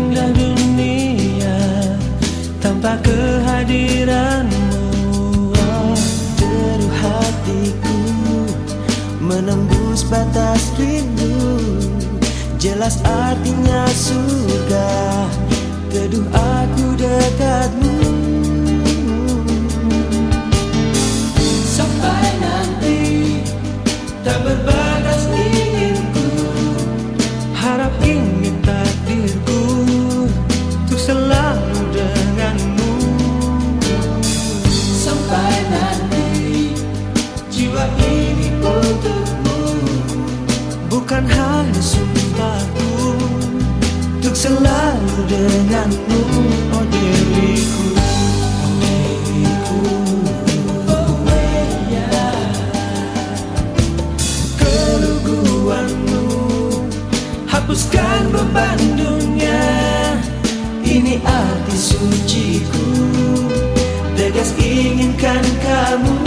indah dunia tanpa kehadiranmu. Oh, hatiku menembus batas rindu. Jelas artinya surga. Teduh ini untukmu. Bukan hanya sumpahku Untuk selalu denganmu Oh diriku. Keluguanmu Hapuskan beban dunia. Ini arti suciku. Tegas inginkan kamu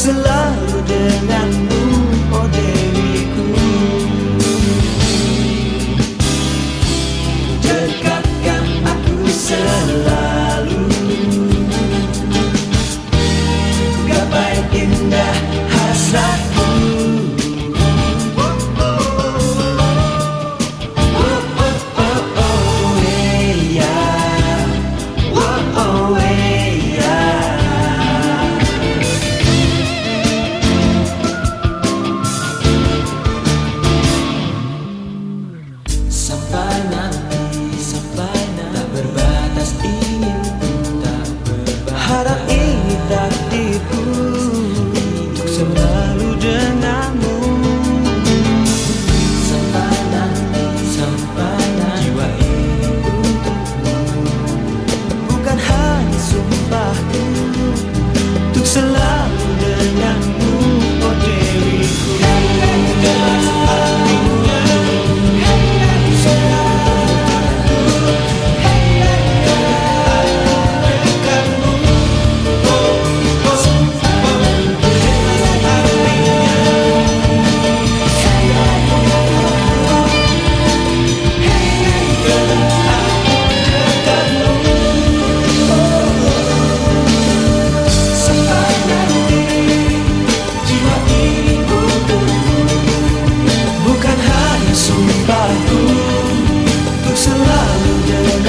selalu denganmu oh dewiku dekatkan aku selalu. Gapai ini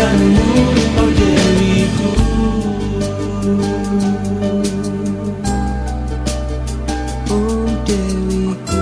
padamu oh diriku Oh diriku